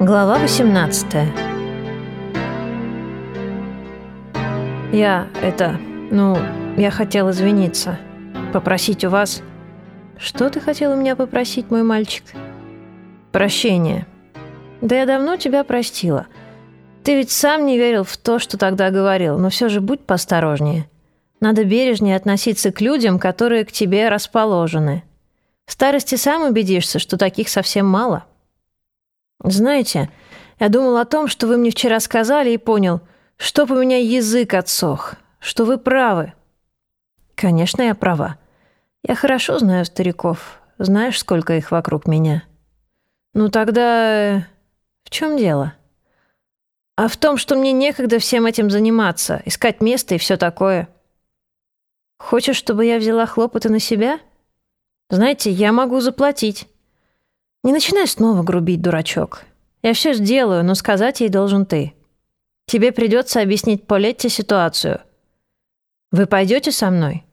Глава 18 Я это, ну, я хотел извиниться, попросить у вас... Что ты хотел у меня попросить, мой мальчик? Прощение. Да я давно тебя простила. Ты ведь сам не верил в то, что тогда говорил, но все же будь посторожнее. Надо бережнее относиться к людям, которые к тебе расположены. В старости сам убедишься, что таких совсем мало. Знаете, я думал о том, что вы мне вчера сказали, и понял, чтоб у меня язык отсох, что вы правы. Конечно, я права. Я хорошо знаю стариков. Знаешь, сколько их вокруг меня? Ну тогда... В чем дело? А в том, что мне некогда всем этим заниматься, искать место и все такое. Хочешь, чтобы я взяла хлопоты на себя? Знаете, я могу заплатить. Не начинай снова грубить, дурачок. Я все сделаю, но сказать ей должен ты. Тебе придется объяснить Полетте ситуацию. Вы пойдете со мной?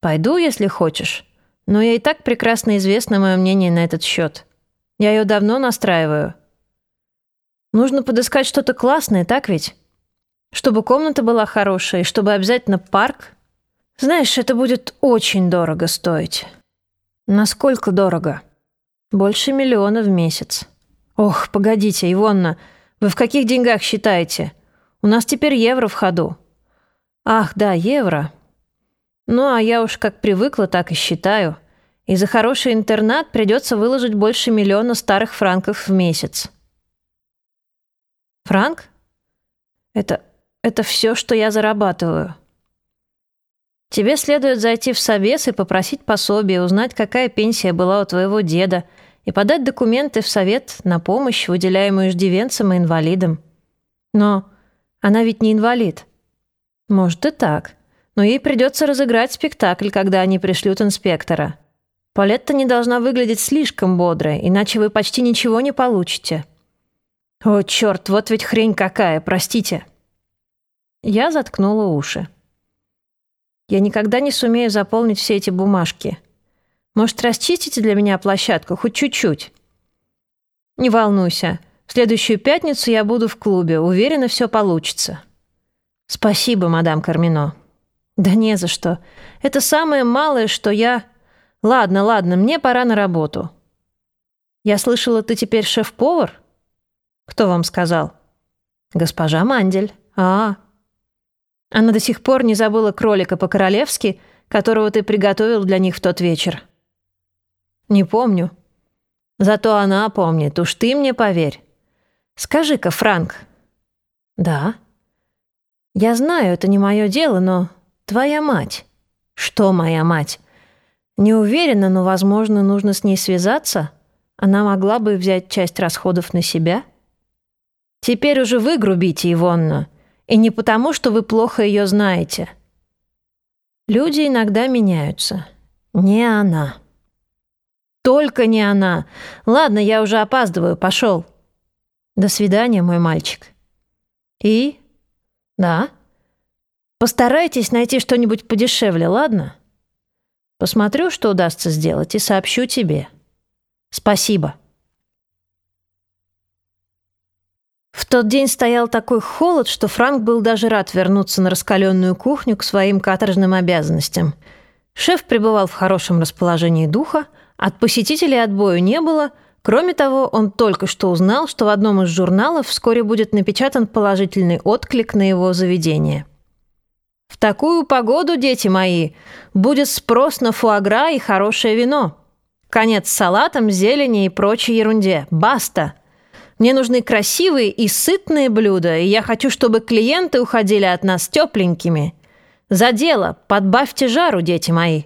Пойду, если хочешь. Но ей и так прекрасно известно мое мнение на этот счет. Я ее давно настраиваю. Нужно подыскать что-то классное, так ведь? Чтобы комната была хорошая и чтобы обязательно парк. Знаешь, это будет очень дорого стоить. Насколько дорого? Больше миллиона в месяц. Ох, погодите, Ивонна, вы в каких деньгах считаете? У нас теперь евро в ходу. Ах, да, евро. Ну, а я уж как привыкла, так и считаю. И за хороший интернат придется выложить больше миллиона старых франков в месяц. Франк? Это... это все, что я зарабатываю. Тебе следует зайти в совес и попросить пособие, узнать, какая пенсия была у твоего деда – и подать документы в совет на помощь, выделяемую иждивенцам и инвалидам. Но она ведь не инвалид. Может и так. Но ей придется разыграть спектакль, когда они пришлют инспектора. Палетта не должна выглядеть слишком бодрой, иначе вы почти ничего не получите. О, черт, вот ведь хрень какая, простите. Я заткнула уши. Я никогда не сумею заполнить все эти бумажки — может, расчистите для меня площадку хоть чуть-чуть?» «Не волнуйся. В следующую пятницу я буду в клубе. Уверена, все получится». «Спасибо, мадам Кармино». «Да не за что. Это самое малое, что я...» «Ладно, ладно, мне пора на работу». «Я слышала, ты теперь шеф-повар?» «Кто вам сказал?» «Госпожа Мандель». «А, она до сих пор не забыла кролика по-королевски, которого ты приготовил для них в тот вечер. Не помню. Зато она помнит, уж ты мне поверь. Скажи-ка, Франк. Да. Я знаю, это не мое дело, но твоя мать. Что моя мать? Не уверена, но, возможно, нужно с ней связаться. Она могла бы взять часть расходов на себя. Теперь уже вы грубите, Ивонна. И не потому, что вы плохо ее знаете. Люди иногда меняются. Не она. Только не она. Ладно, я уже опаздываю, пошел. До свидания, мой мальчик. И? Да. Постарайтесь найти что-нибудь подешевле, ладно? Посмотрю, что удастся сделать, и сообщу тебе. Спасибо. В тот день стоял такой холод, что Франк был даже рад вернуться на раскаленную кухню к своим каторжным обязанностям. Шеф пребывал в хорошем расположении духа, от посетителей отбоя не было. Кроме того, он только что узнал, что в одном из журналов вскоре будет напечатан положительный отклик на его заведение. «В такую погоду, дети мои, будет спрос на фуагра и хорошее вино. Конец салатам, зелени и прочей ерунде. Баста!» Мне нужны красивые и сытные блюда, и я хочу, чтобы клиенты уходили от нас тепленькими. За дело, подбавьте жару, дети мои».